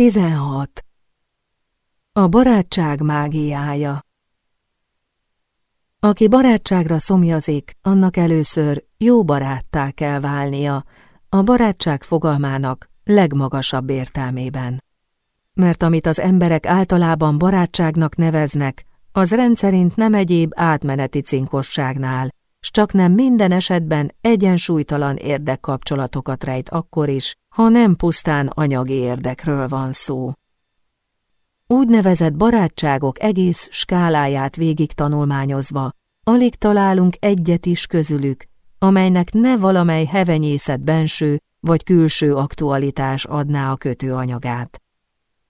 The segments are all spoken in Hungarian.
16. A barátság mágiája Aki barátságra szomjazik, annak először jó baráttá kell válnia, a barátság fogalmának legmagasabb értelmében. Mert amit az emberek általában barátságnak neveznek, az rendszerint nem egyéb átmeneti cinkosságnál, s csak nem minden esetben egyensúlytalan érdekkapcsolatokat rejt akkor is, ha nem pusztán anyagi érdekről van szó. Úgynevezett barátságok egész skáláját végig tanulmányozva, alig találunk egyet is közülük, amelynek ne valamely hevenyészet benső vagy külső aktualitás adná a kötőanyagát.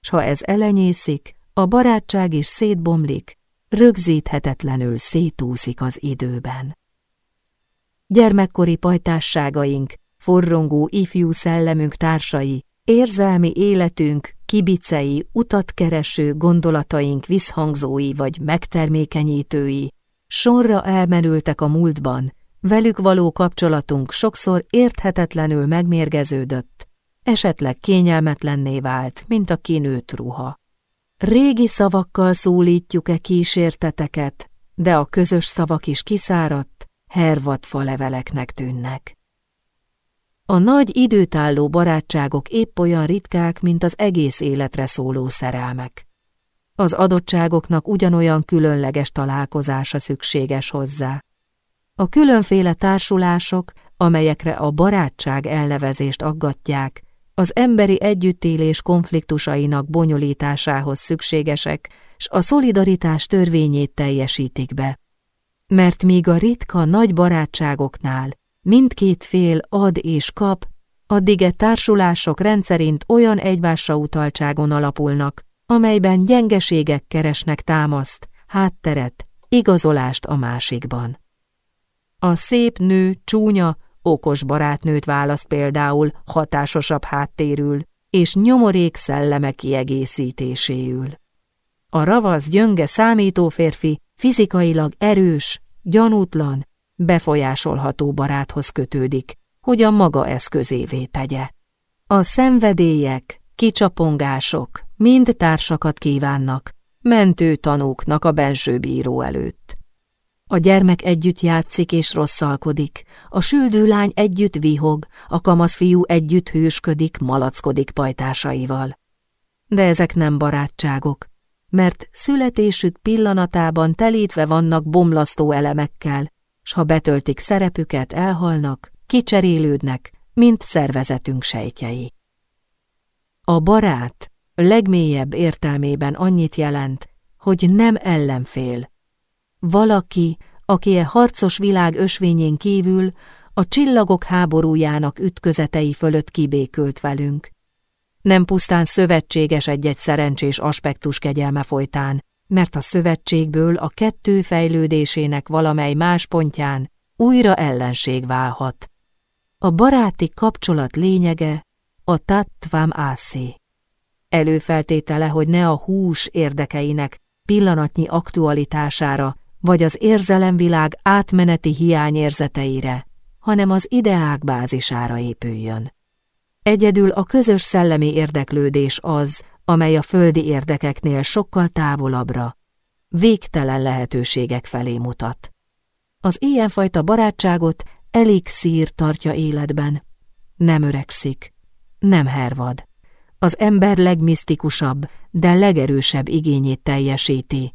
S ha ez elenyészik, a barátság is szétbomlik, rögzíthetetlenül szétúszik az időben. Gyermekkori pajtásságaink, forrongó ifjú szellemünk társai, érzelmi életünk, kibicei, utatkereső gondolataink visszhangzói vagy megtermékenyítői, sorra elmerültek a múltban, velük való kapcsolatunk sokszor érthetetlenül megmérgeződött, esetleg kényelmetlenné vált, mint a kinőtt ruha. Régi szavakkal szólítjuk-e kísérteteket, de a közös szavak is kiszáradt, hervad leveleknek tűnnek. A nagy időtálló barátságok épp olyan ritkák, mint az egész életre szóló szerelmek. Az adottságoknak ugyanolyan különleges találkozása szükséges hozzá. A különféle társulások, amelyekre a barátság elnevezést aggatják, az emberi együttélés konfliktusainak bonyolításához szükségesek, s a szolidaritás törvényét teljesítik be. Mert míg a ritka nagy barátságoknál mindkét fél ad és kap, addig e társulások rendszerint olyan egymásra utaltságon alapulnak, amelyben gyengeségek keresnek támaszt, hátteret, igazolást a másikban. A szép nő csúnya, okos barátnőt választ például hatásosabb háttérül, és nyomorék szelleme kiegészítéséül. A ravasz, gyönge számító férfi fizikailag erős, gyanútlan, befolyásolható baráthoz kötődik, hogy a maga eszközévé tegye. A szenvedélyek, kicsapongások mind társakat kívánnak, mentő tanúknak a benső bíró előtt. A gyermek együtt játszik és rosszalkodik, a süldő lány együtt vihog, a kamasz fiú együtt hősködik, malackodik pajtásaival. De ezek nem barátságok, mert születésük pillanatában telítve vannak bomlasztó elemekkel, s ha betöltik szerepüket, elhalnak, kicserélődnek, mint szervezetünk sejtjei. A barát legmélyebb értelmében annyit jelent, hogy nem ellenfél. Valaki, aki e harcos világ ösvényén kívül a csillagok háborújának ütközetei fölött kibékült velünk. Nem pusztán szövetséges egy-egy szerencsés aspektus kegyelme folytán, mert a szövetségből a kettő fejlődésének valamely más pontján újra ellenség válhat. A baráti kapcsolat lényege a tattvam ászi. Előfeltétele, hogy ne a hús érdekeinek pillanatnyi aktualitására vagy az érzelemvilág átmeneti hiányérzeteire, hanem az ideák bázisára épüljön. Egyedül a közös szellemi érdeklődés az, amely a földi érdekeknél sokkal távolabbra, végtelen lehetőségek felé mutat. Az ilyenfajta barátságot elixír tartja életben, nem öregszik, nem hervad. Az ember legmisztikusabb, de legerősebb igényét teljesíti.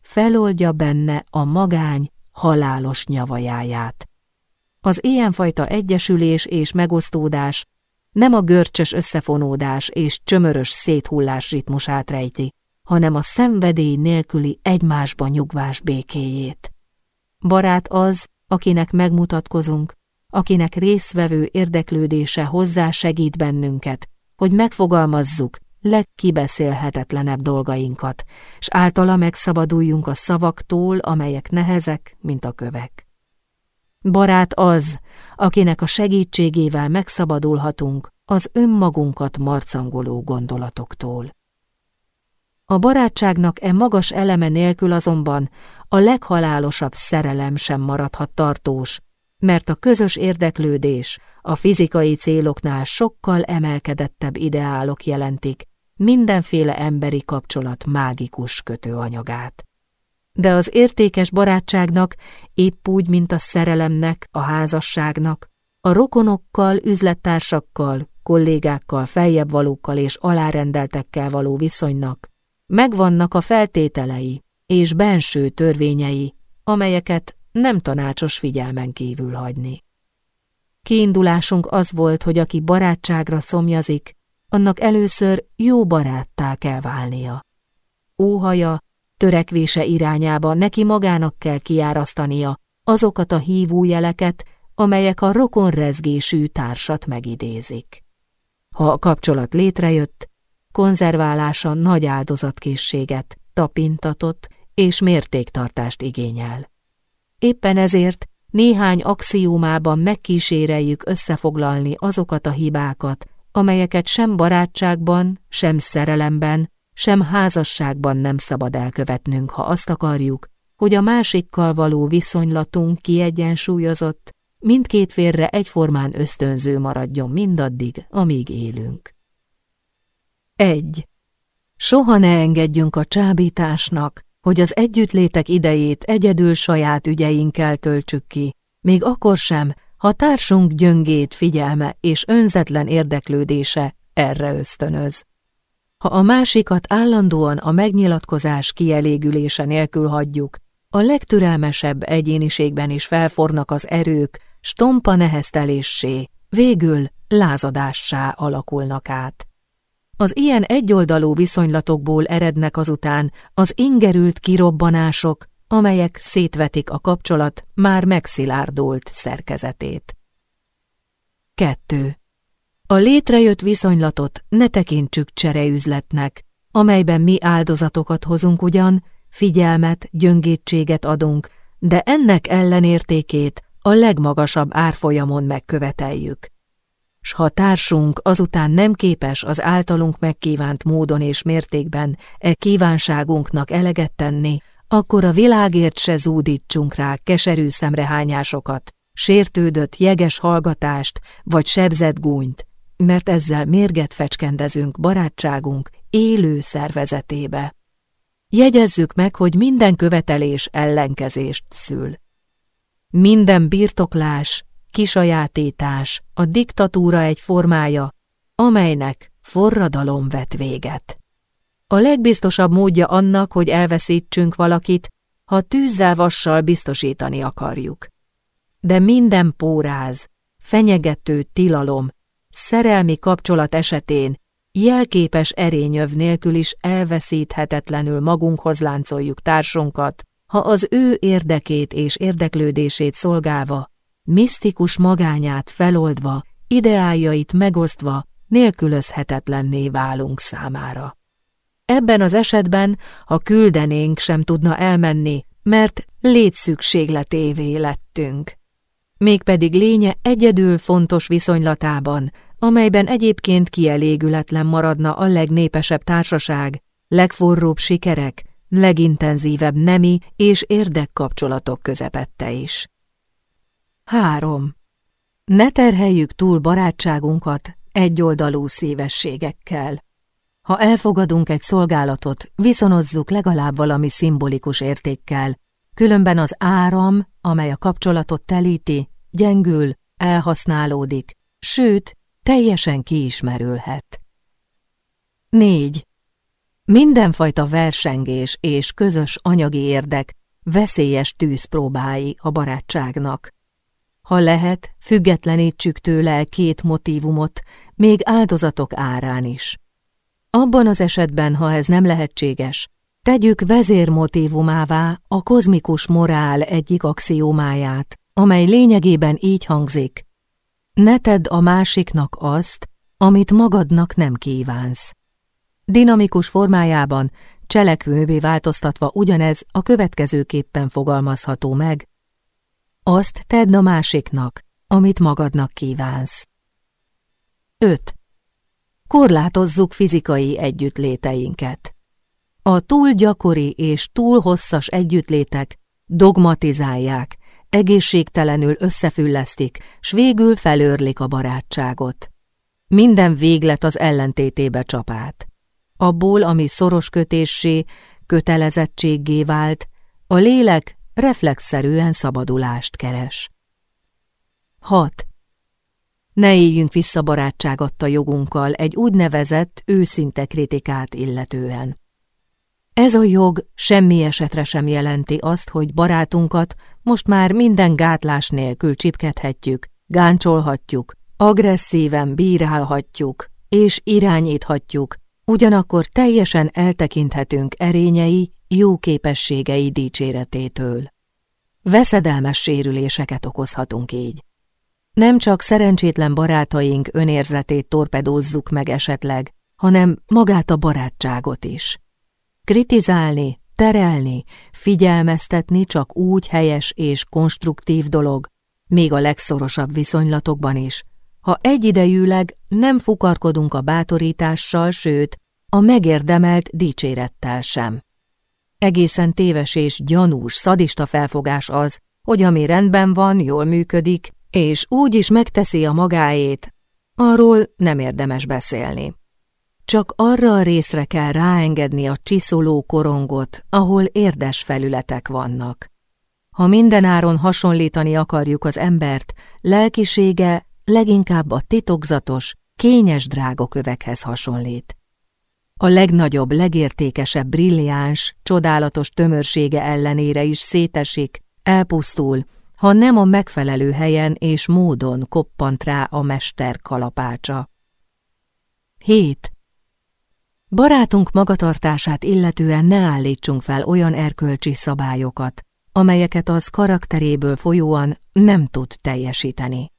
Feloldja benne a magány halálos nyavajáját. Az ilyenfajta egyesülés és megosztódás nem a görcsös összefonódás és csömörös széthullás ritmusát rejti, hanem a szenvedély nélküli egymásba nyugvás békéjét. Barát az, akinek megmutatkozunk, akinek részvevő érdeklődése hozzá segít bennünket, hogy megfogalmazzuk legkibeszélhetetlenebb dolgainkat, s általa megszabaduljunk a szavaktól, amelyek nehezek, mint a kövek. Barát az, akinek a segítségével megszabadulhatunk az önmagunkat marcangoló gondolatoktól. A barátságnak e magas eleme nélkül azonban a leghalálosabb szerelem sem maradhat tartós, mert a közös érdeklődés a fizikai céloknál sokkal emelkedettebb ideálok jelentik, mindenféle emberi kapcsolat mágikus kötőanyagát. De az értékes barátságnak, épp úgy, mint a szerelemnek, a házasságnak, a rokonokkal, üzlettársakkal, kollégákkal, feljebb valókkal és alárendeltekkel való viszonynak, megvannak a feltételei és benső törvényei, amelyeket nem tanácsos figyelmen kívül hagyni. Kiindulásunk az volt, hogy aki barátságra szomjazik, annak először jó baráttá kell válnia. Óhaja, törekvése irányába neki magának kell kiárasztania azokat a hívójeleket, amelyek a rokonrezgésű társat megidézik. Ha a kapcsolat létrejött, konzerválása nagy áldozatkészséget, tapintatot és mértéktartást igényel. Éppen ezért néhány axiómában megkíséreljük összefoglalni azokat a hibákat, amelyeket sem barátságban, sem szerelemben, sem házasságban nem szabad elkövetnünk, ha azt akarjuk, hogy a másikkal való viszonylatunk kiegyensúlyozott, mindkét férre egyformán ösztönző maradjon mindaddig, amíg élünk. 1. Soha ne engedjünk a csábításnak, hogy az együttlétek idejét egyedül saját ügyeinkkel töltsük ki, még akkor sem, ha társunk gyöngét figyelme és önzetlen érdeklődése erre ösztönöz. Ha a másikat állandóan a megnyilatkozás kielégülése nélkül hagyjuk, a legtürelmesebb egyéniségben is felfornak az erők, stompa nehezteléssé, végül lázadássá alakulnak át. Az ilyen egyoldalú viszonylatokból erednek azután az ingerült kirobbanások, amelyek szétvetik a kapcsolat már megszilárdult szerkezetét. 2. A létrejött viszonylatot ne tekintsük csereüzletnek, amelyben mi áldozatokat hozunk ugyan, figyelmet, gyöngétséget adunk, de ennek ellenértékét a legmagasabb árfolyamon megköveteljük. S ha társunk azután nem képes az általunk megkívánt módon és mértékben e kívánságunknak eleget tenni, akkor a világért se zúdítsunk rá keserű szemrehányásokat, sértődött jeges hallgatást vagy sebzett gúnyt, mert ezzel mérget fecskendezünk barátságunk élő szervezetébe. Jegyezzük meg, hogy minden követelés ellenkezést szül. Minden birtoklás, kisajátítás, a diktatúra egy formája, amelynek forradalom vet véget. A legbiztosabb módja annak, hogy elveszítsünk valakit, ha tűzzel vassal biztosítani akarjuk. De minden póráz, fenyegető tilalom, szerelmi kapcsolat esetén jelképes erényöv nélkül is elveszíthetetlenül magunkhoz láncoljuk társunkat, ha az ő érdekét és érdeklődését szolgálva, misztikus magányát feloldva, ideájait megosztva, nélkülözhetetlenné válunk számára. Ebben az esetben, ha küldenénk, sem tudna elmenni, mert létszükségletévé lettünk. Mégpedig lénye egyedül fontos viszonylatában, amelyben egyébként kielégületlen maradna a legnépesebb társaság, legforróbb sikerek, legintenzívebb nemi és érdekkapcsolatok közepette is. 3. Ne terheljük túl barátságunkat egyoldalú szívességekkel. Ha elfogadunk egy szolgálatot, viszonozzuk legalább valami szimbolikus értékkel, különben az áram, amely a kapcsolatot telíti, gyengül, elhasználódik, sőt, teljesen kiismerülhet. 4. Mindenfajta versengés és közös anyagi érdek veszélyes tűzpróbái a barátságnak. Ha lehet, függetlenítsük tőle két motívumot, még áldozatok árán is. Abban az esetben, ha ez nem lehetséges, tegyük vezérmotívumává a kozmikus morál egyik axiómáját, amely lényegében így hangzik. Ne tedd a másiknak azt, amit magadnak nem kívánsz. Dinamikus formájában, cselekvővé változtatva ugyanez a következőképpen fogalmazható meg. Azt tedd a másiknak, amit magadnak kívánsz. 5. Korlátozzuk fizikai együttléteinket. A túl gyakori és túl hosszas együttlétek dogmatizálják, egészségtelenül összefüllesztik, s végül felőrlik a barátságot. Minden véglet az ellentétébe csapát. abból, ami szoros kötéssé, kötelezettséggé vált, a lélek reflexzerűen szabadulást keres. 6. Ne éljünk vissza barátság adta jogunkkal egy úgynevezett őszinte kritikát illetően. Ez a jog semmi esetre sem jelenti azt, hogy barátunkat most már minden gátlás nélkül csipkedhetjük, gáncsolhatjuk, agresszíven bírálhatjuk és irányíthatjuk, ugyanakkor teljesen eltekinthetünk erényei, jó képességei dicséretétől. Veszedelmes sérüléseket okozhatunk így. Nem csak szerencsétlen barátaink önérzetét torpedózzuk meg esetleg, hanem magát a barátságot is. Kritizálni, terelni, figyelmeztetni csak úgy helyes és konstruktív dolog, még a legszorosabb viszonylatokban is, ha egyidejűleg nem fukarkodunk a bátorítással, sőt, a megérdemelt dicsérettel sem. Egészen téves és gyanús, szadista felfogás az, hogy ami rendben van, jól működik, és úgy is megteszi a magáét, arról nem érdemes beszélni. Csak arra a részre kell ráengedni a csiszoló korongot, ahol érdes felületek vannak. Ha mindenáron hasonlítani akarjuk az embert, lelkisége leginkább a titokzatos, kényes drágokövekhez hasonlít. A legnagyobb, legértékesebb, brilliáns, csodálatos tömörsége ellenére is szétesik, elpusztul, ha nem a megfelelő helyen és módon koppant rá a mester kalapácsa. 7. Barátunk magatartását illetően ne állítsunk fel olyan erkölcsi szabályokat, amelyeket az karakteréből folyóan nem tud teljesíteni.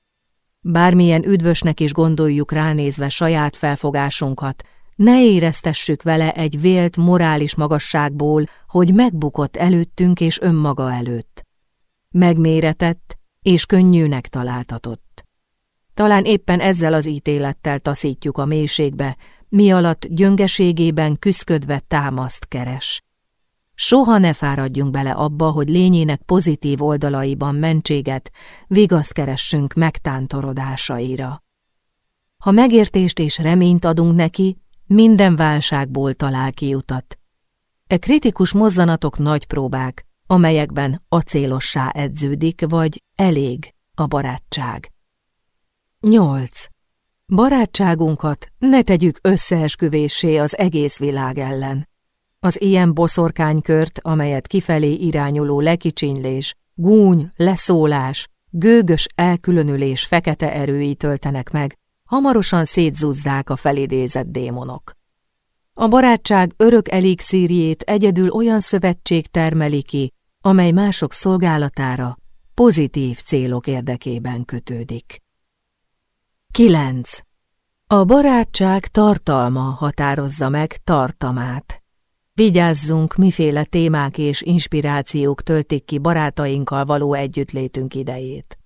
Bármilyen üdvösnek is gondoljuk ránézve saját felfogásunkat, ne éreztessük vele egy vélt morális magasságból, hogy megbukott előttünk és önmaga előtt. Megméretett és könnyűnek találtatott. Talán éppen ezzel az ítélettel taszítjuk a mélységbe, mi alatt gyöngeségében küszködve támaszt keres. Soha ne fáradjunk bele abba, hogy lényének pozitív oldalaiban mentséget, vigaszt keressünk megtántorodásaira. Ha megértést és reményt adunk neki, minden válságból talál kiutat. E kritikus mozzanatok nagy próbák, amelyekben acélossá edződik, vagy elég a barátság. 8. Barátságunkat ne tegyük összeesküvésé az egész világ ellen. Az ilyen boszorkánykört, amelyet kifelé irányuló lekicsinylés, gúny, leszólás, gőgös elkülönülés fekete erői töltenek meg, hamarosan szétzúzzák a felidézett démonok. A barátság örök elixírjét egyedül olyan szövetség termeli ki, amely mások szolgálatára, pozitív célok érdekében kötődik. 9. A barátság tartalma határozza meg tartamát. Vigyázzunk, miféle témák és inspirációk töltik ki barátainkkal való együttlétünk idejét.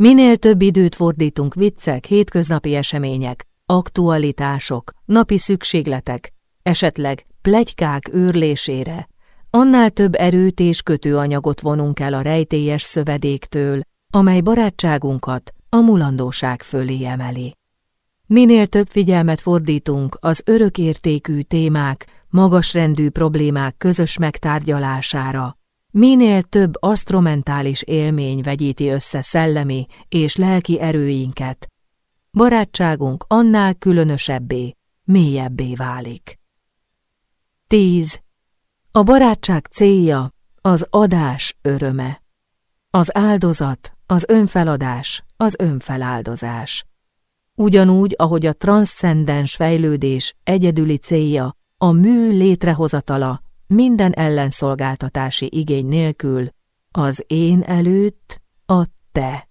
Minél több időt fordítunk viccek, hétköznapi események, aktualitások, napi szükségletek, esetleg plegykák őrlésére, annál több erőt és kötőanyagot vonunk el a rejtélyes szövedéktől, amely barátságunkat a mulandóság fölé emeli. Minél több figyelmet fordítunk az örökértékű témák, magasrendű problémák közös megtárgyalására, minél több asztromentális élmény vegyíti össze szellemi és lelki erőinket, barátságunk annál különösebbé, mélyebbé válik. 10. A barátság célja az adás öröme. Az áldozat, az önfeladás, az önfeláldozás. Ugyanúgy, ahogy a transzcendens fejlődés egyedüli célja a mű létrehozatala minden ellenszolgáltatási igény nélkül, az én előtt a te.